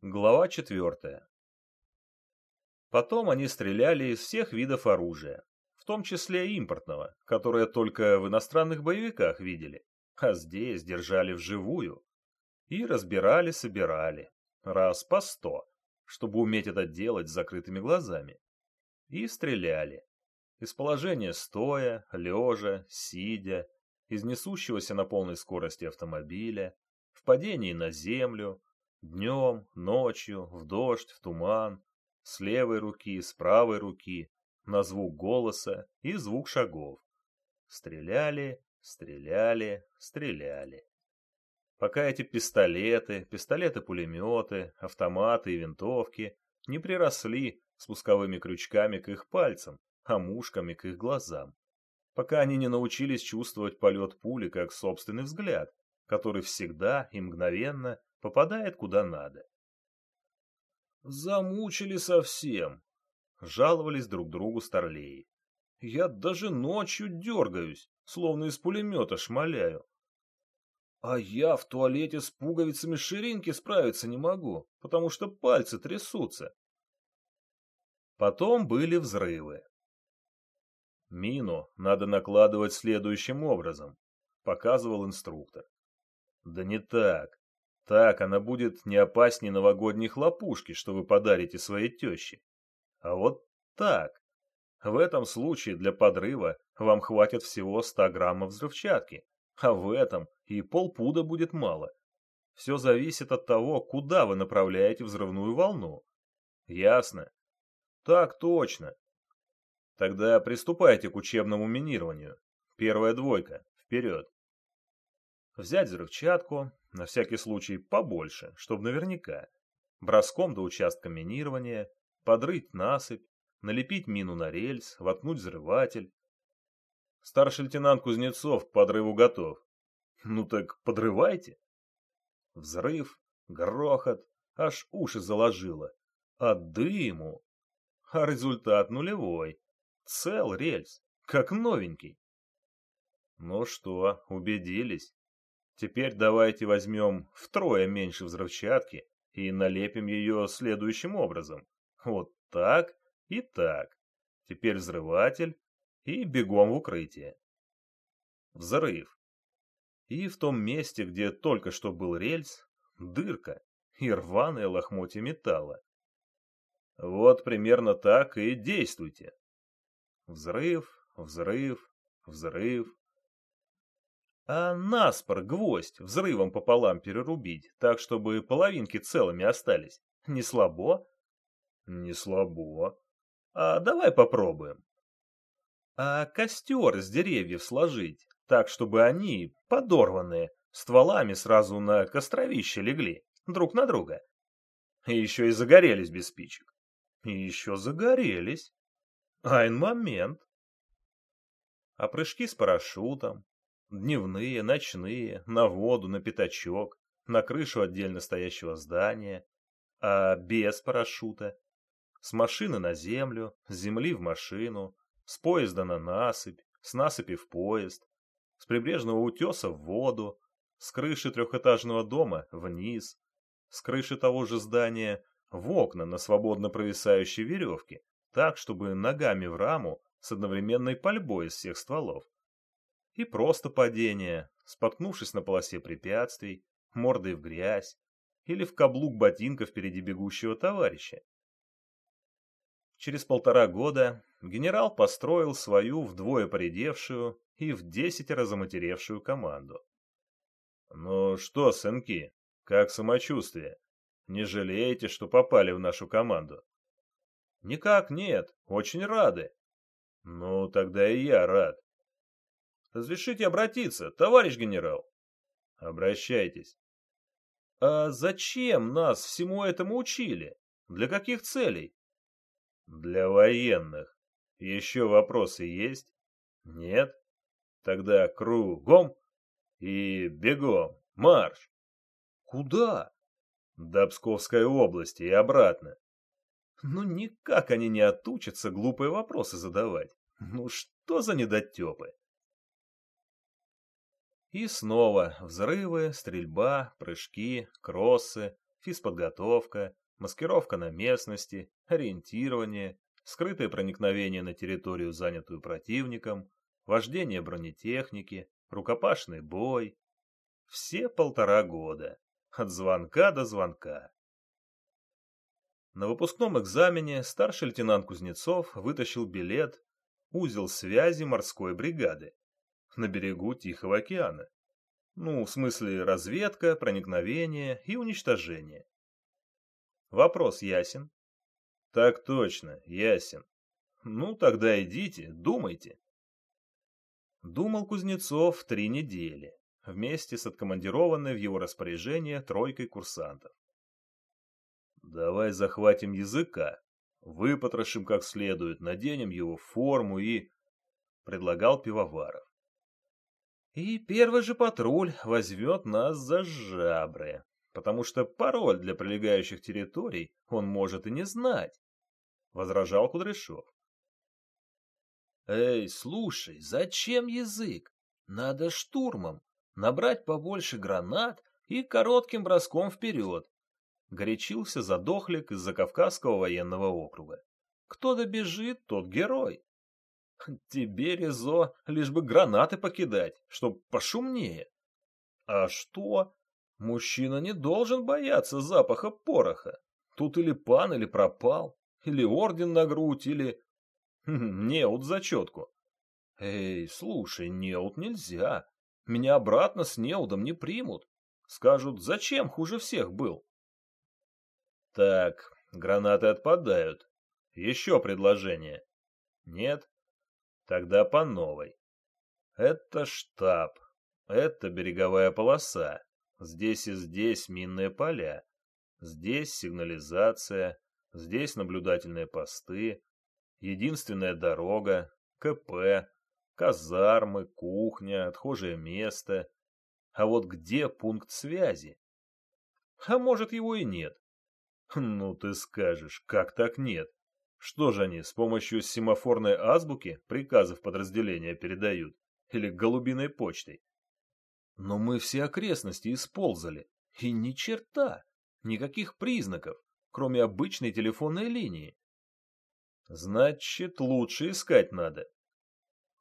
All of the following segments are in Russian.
Глава четвертая. Потом они стреляли из всех видов оружия, в том числе импортного, которое только в иностранных боевиках видели, а здесь держали вживую. И разбирали-собирали, раз по сто, чтобы уметь это делать с закрытыми глазами. И стреляли. Из положения стоя, лежа, сидя, из несущегося на полной скорости автомобиля, в падении на землю, Днем, ночью, в дождь, в туман, с левой руки, с правой руки, на звук голоса и звук шагов. Стреляли, стреляли, стреляли. Пока эти пистолеты, пистолеты-пулеметы, автоматы и винтовки не приросли спусковыми крючками к их пальцам, а мушками к их глазам. Пока они не научились чувствовать полет пули как собственный взгляд, который всегда и мгновенно попадает куда надо. Замучили совсем, жаловались друг другу старлеи. Я даже ночью дергаюсь, словно из пулемета шмаляю. А я в туалете с пуговицами ширинки справиться не могу, потому что пальцы трясутся. Потом были взрывы. Мину надо накладывать следующим образом, показывал инструктор. Да не так. Так она будет не опаснее новогодней хлопушки, что вы подарите своей теще. А вот так. В этом случае для подрыва вам хватит всего 100 граммов взрывчатки, а в этом и полпуда будет мало. Все зависит от того, куда вы направляете взрывную волну. Ясно? Так точно. Тогда приступайте к учебному минированию. Первая двойка. Вперед. Взять взрывчатку, на всякий случай побольше, чтобы наверняка. Броском до участка минирования, подрыть насыпь, налепить мину на рельс, воткнуть взрыватель. Старший лейтенант Кузнецов к подрыву готов. Ну так подрывайте. Взрыв, грохот, аж уши заложило. А дыму? А результат нулевой. Цел рельс, как новенький. Ну что, убедились? Теперь давайте возьмем втрое меньше взрывчатки и налепим ее следующим образом. Вот так и так. Теперь взрыватель и бегом в укрытие. Взрыв. И в том месте, где только что был рельс, дырка и рваное лохмотье металла. Вот примерно так и действуйте. Взрыв, взрыв, взрыв, а наспор гвоздь взрывом пополам перерубить, так, чтобы половинки целыми остались. Не слабо? Не слабо. А давай попробуем. А костер с деревьев сложить, так, чтобы они, подорванные, стволами сразу на костровище легли, друг на друга. И еще и загорелись без спичек. И еще загорелись. Айн момент. А прыжки с парашютом, Дневные, ночные, на воду, на пятачок, на крышу отдельно стоящего здания, а без парашюта. С машины на землю, с земли в машину, с поезда на насыпь, с насыпи в поезд, с прибрежного утеса в воду, с крыши трехэтажного дома вниз, с крыши того же здания в окна на свободно провисающей веревке, так, чтобы ногами в раму с одновременной пальбой из всех стволов и просто падение, споткнувшись на полосе препятствий, мордой в грязь или в каблук ботинка впереди бегущего товарища. Через полтора года генерал построил свою вдвое поредевшую и в десятеро заматеревшую команду. «Ну что, сынки, как самочувствие? Не жалеете, что попали в нашу команду?» «Никак нет, очень рады». «Ну, тогда и я рад. Разрешите обратиться, товарищ генерал? Обращайтесь. А зачем нас всему этому учили? Для каких целей? Для военных. Еще вопросы есть? Нет? Тогда кругом и бегом. Марш! Куда? До Псковской области и обратно. Ну никак они не отучатся глупые вопросы задавать. Ну что за недотепы? И снова взрывы, стрельба, прыжки, кроссы, физподготовка, маскировка на местности, ориентирование, скрытое проникновение на территорию, занятую противником, вождение бронетехники, рукопашный бой. Все полтора года, от звонка до звонка. На выпускном экзамене старший лейтенант Кузнецов вытащил билет «Узел связи морской бригады» на берегу Тихого океана. Ну, в смысле разведка, проникновение и уничтожение. Вопрос ясен? Так точно, ясен. Ну, тогда идите, думайте. Думал Кузнецов три недели, вместе с откомандированной в его распоряжение тройкой курсантов. Давай захватим языка, выпотрошим как следует, наденем его в форму и... Предлагал Пивоваров. И первый же патруль возьмет нас за жабры, потому что пароль для прилегающих территорий он может и не знать, — возражал Кудряшов. Эй, слушай, зачем язык? Надо штурмом, набрать побольше гранат и коротким броском вперед. Горячился задохлик из Закавказского военного округа. Кто добежит, тот герой. Тебе, Резо, лишь бы гранаты покидать, чтоб пошумнее. А что? Мужчина не должен бояться запаха пороха. Тут или пан, или пропал, или орден на грудь, или... Неуд зачетку. Эй, слушай, неуд нельзя. Меня обратно с неудом не примут. Скажут, зачем хуже всех был? Так, гранаты отпадают. Еще предложение. Нет? Тогда по новой. Это штаб. Это береговая полоса. Здесь и здесь минные поля. Здесь сигнализация. Здесь наблюдательные посты. Единственная дорога. КП. Казармы, кухня, отхожее место. А вот где пункт связи? А может его и нет. Ну ты скажешь, как так нет? Что же они, с помощью семафорной азбуки приказов подразделения передают? Или голубиной почтой? Но мы все окрестности исползали. И ни черта, никаких признаков, кроме обычной телефонной линии. Значит, лучше искать надо.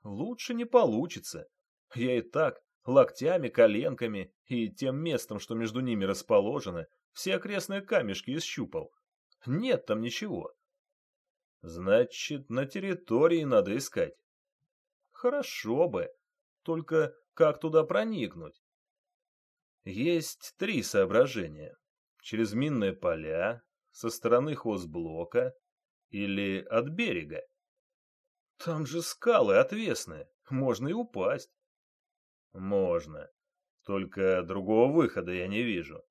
Лучше не получится. Я и так локтями, коленками и тем местом, что между ними расположено, все окрестные камешки исщупал. Нет там ничего. Значит, на территории надо искать. Хорошо бы. Только как туда проникнуть? Есть три соображения. Через минные поля, со стороны хозблока или от берега. Там же скалы отвесные, можно и упасть. Можно. Только другого выхода я не вижу.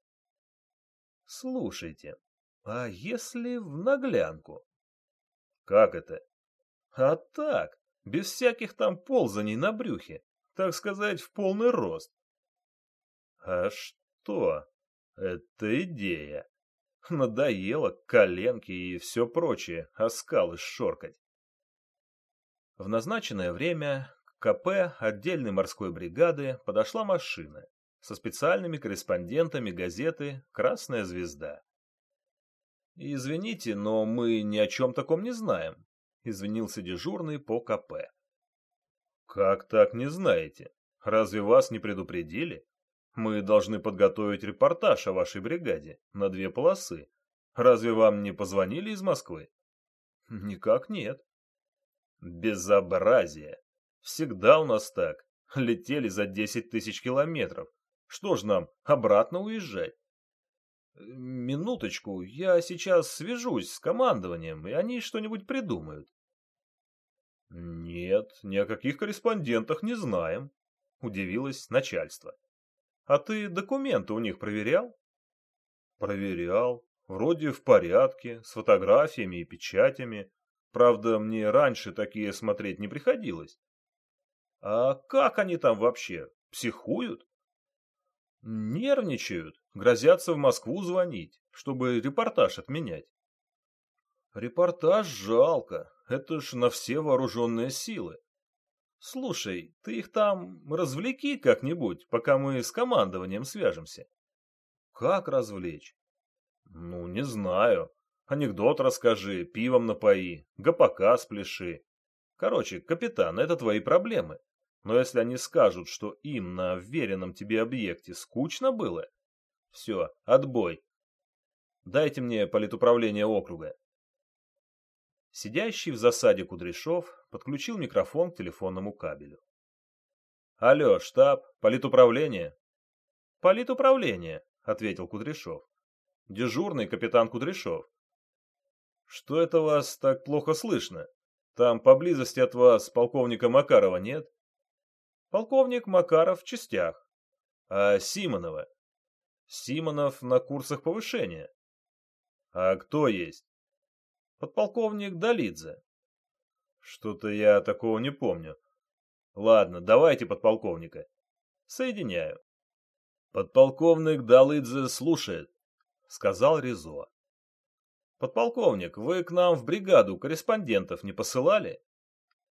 Слушайте, а если в наглянку? Как это? А так, без всяких там ползаний на брюхе, так сказать, в полный рост. А что? Это идея. Надоело коленки и все прочее, а скалы шоркать. В назначенное время к КП отдельной морской бригады подошла машина со специальными корреспондентами газеты «Красная звезда». «Извините, но мы ни о чем таком не знаем», — извинился дежурный по КП. «Как так не знаете? Разве вас не предупредили? Мы должны подготовить репортаж о вашей бригаде на две полосы. Разве вам не позвонили из Москвы?» «Никак нет». «Безобразие! Всегда у нас так. Летели за десять тысяч километров. Что ж нам, обратно уезжать?» «Минуточку, я сейчас свяжусь с командованием, и они что-нибудь придумают». «Нет, ни о каких корреспондентах не знаем», — удивилось начальство. «А ты документы у них проверял?» «Проверял. Вроде в порядке, с фотографиями и печатями. Правда, мне раньше такие смотреть не приходилось». «А как они там вообще? Психуют?» Нервничают, грозятся в Москву звонить, чтобы репортаж отменять. Репортаж жалко, это ж на все вооруженные силы. Слушай, ты их там развлеки как-нибудь, пока мы с командованием свяжемся. Как развлечь? Ну, не знаю. Анекдот расскажи, пивом напои, гопака спляши. Короче, капитан, это твои проблемы. Но если они скажут, что им на вверенном тебе объекте скучно было, все, отбой. Дайте мне политуправление округа. Сидящий в засаде Кудряшов подключил микрофон к телефонному кабелю. «Алло, штаб, политуправление?» «Политуправление», — ответил Кудряшов. «Дежурный капитан Кудряшов». «Что это вас так плохо слышно? Там поблизости от вас полковника Макарова нет?» «Полковник Макаров в частях». «А Симонова?» «Симонов на курсах повышения». «А кто есть?» «Подполковник Долидзе». «Что-то я такого не помню. Ладно, давайте подполковника. Соединяю. Подполковник Далыдзе слушает, сказал Ризо. Подполковник, вы к нам в бригаду корреспондентов не посылали?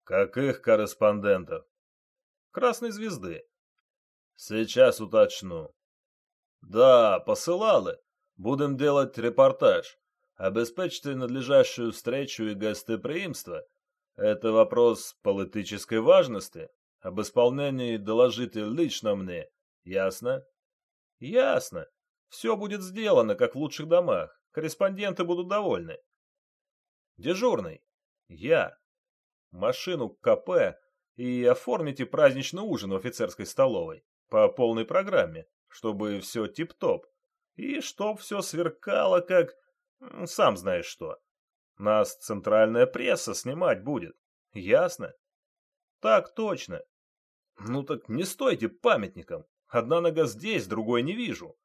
Каких корреспондентов? Красной звезды. Сейчас уточну. Да, посылали. Будем делать репортаж. Обеспечьте надлежащую встречу и гостеприимство это вопрос политической важности. Об исполнении доложите лично мне. Ясно? Ясно. Все будет сделано, как в лучших домах. Корреспонденты будут довольны. Дежурный. Я. Машину к КП и оформите праздничный ужин в офицерской столовой. По полной программе, чтобы все тип-топ. И чтоб все сверкало, как... Сам знаешь что. Нас центральная пресса снимать будет. Ясно? Так точно. Ну так не стойте памятником. Одна нога здесь, другой не вижу.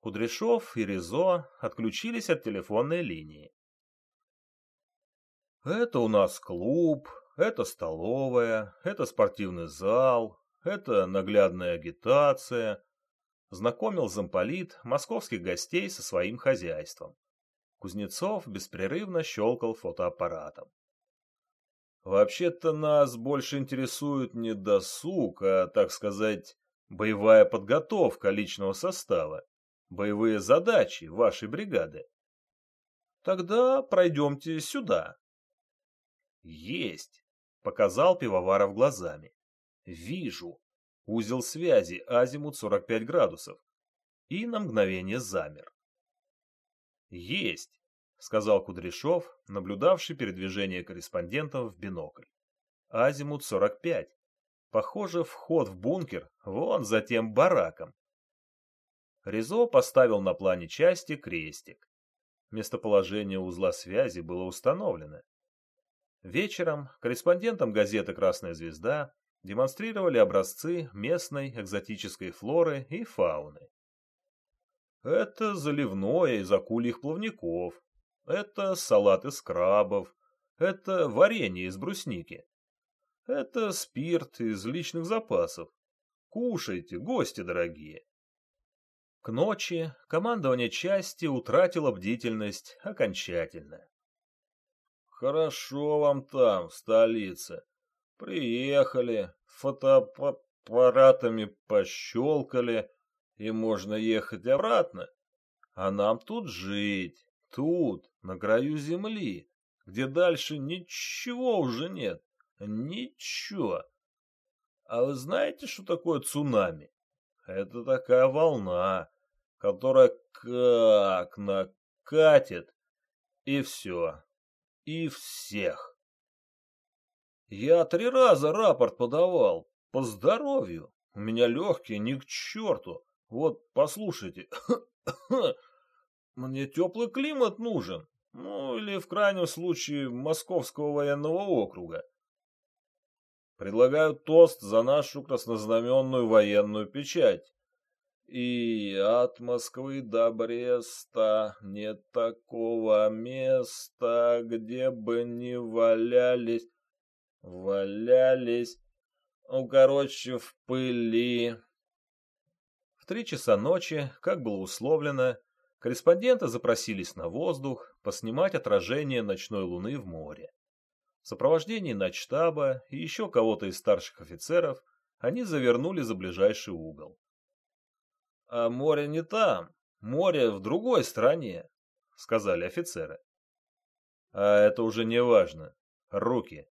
Кудряшов и Ризо отключились от телефонной линии. Это у нас клуб, это столовая, это спортивный зал, это наглядная агитация. Знакомил замполит московских гостей со своим хозяйством. Кузнецов беспрерывно щелкал фотоаппаратом. Вообще-то нас больше интересует не досуг, а, так сказать, боевая подготовка личного состава, боевые задачи вашей бригады. Тогда пройдемте сюда. Есть, показал Пивоваров глазами. Вижу. Узел связи, азимут 45 градусов. И на мгновение замер. «Есть», — сказал Кудряшов, наблюдавший передвижение корреспондентов в бинокль. «Азимут 45. Похоже, вход в бункер вон за тем бараком». Ризо поставил на плане части крестик. Местоположение узла связи было установлено. Вечером корреспондентам газеты «Красная звезда» демонстрировали образцы местной экзотической флоры и фауны. Это заливное из акульих плавников. Это салат из крабов. Это варенье из брусники. Это спирт из личных запасов. Кушайте, гости дорогие. К ночи командование части утратило бдительность окончательно. Хорошо вам там, в столице. Приехали, фотоаппаратами пощелкали, и можно ехать обратно. А нам тут жить, тут, на краю земли, где дальше ничего уже нет. Ничего. А вы знаете, что такое цунами? Это такая волна, которая как накатит, и все, и всех. Я три раза рапорт подавал, по здоровью. У меня легкие ни к черту. Вот, послушайте, мне теплый климат нужен, ну или в крайнем случае Московского военного округа. Предлагаю тост за нашу краснознаменную военную печать. И от Москвы до Бреста нет такого места, где бы не валялись, валялись, ну, короче, в пыли, в три часа ночи, как было условлено, корреспонденты запросились на воздух поснимать отражение ночной луны в море. В сопровождении начштаба и еще кого-то из старших офицеров они завернули за ближайший угол. «А море не там, Море в другой стране, сказали офицеры. А это уже не важно. Руки.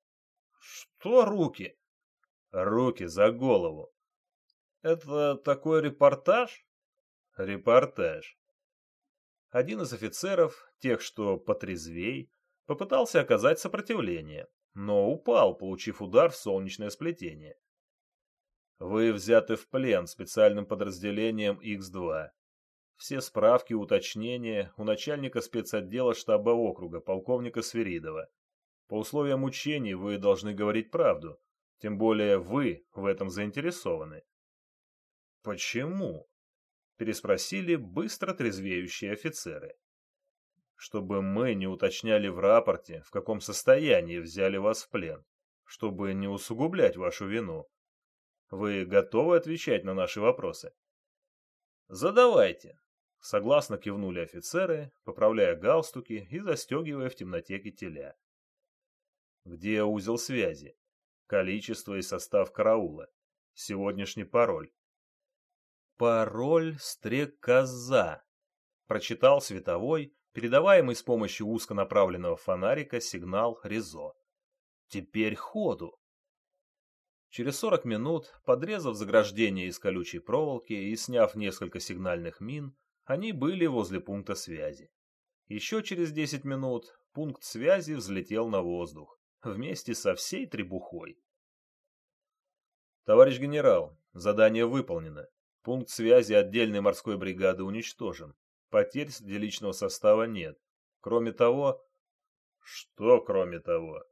Что руки? Руки за голову. Это такой репортаж? Репортаж. Один из офицеров, тех, что потрезвей, попытался оказать сопротивление, но упал, получив удар в солнечное сплетение. Вы взяты в плен специальным подразделением X2. Все справки уточнения у начальника спецотдела штаба округа, полковника Свиридова. По условиям учений вы должны говорить правду, тем более вы в этом заинтересованы. Почему? Переспросили быстро трезвеющие офицеры. Чтобы мы не уточняли в рапорте, в каком состоянии взяли вас в плен, чтобы не усугублять вашу вину. Вы готовы отвечать на наши вопросы? Задавайте. Согласно кивнули офицеры, поправляя галстуки и застегивая в темноте кителя. Где узел связи? Количество и состав караула. Сегодняшний пароль. Пароль стрекоза. Прочитал световой, передаваемый с помощью узконаправленного фонарика сигнал Ризо. Теперь ходу. Через 40 минут, подрезав заграждение из колючей проволоки и сняв несколько сигнальных мин, они были возле пункта связи. Еще через 10 минут пункт связи взлетел на воздух, вместе со всей требухой. Товарищ генерал, задание выполнено. Пункт связи отдельной морской бригады уничтожен. Потерь среди личного состава нет. Кроме того... Что кроме того?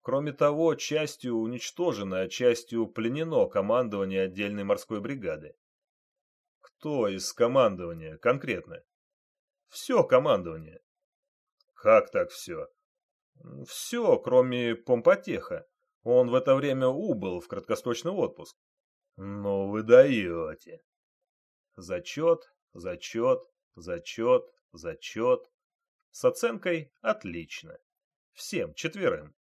Кроме того, частью уничтожено, а частью пленено командование отдельной морской бригады. Кто из командования конкретно? Все командование. Как так все? Все, кроме Помпотеха. Он в это время убыл в краткосрочный отпуск. Ну вы даете. Зачет, зачет, зачет, зачет. С оценкой отлично. Всем четверым.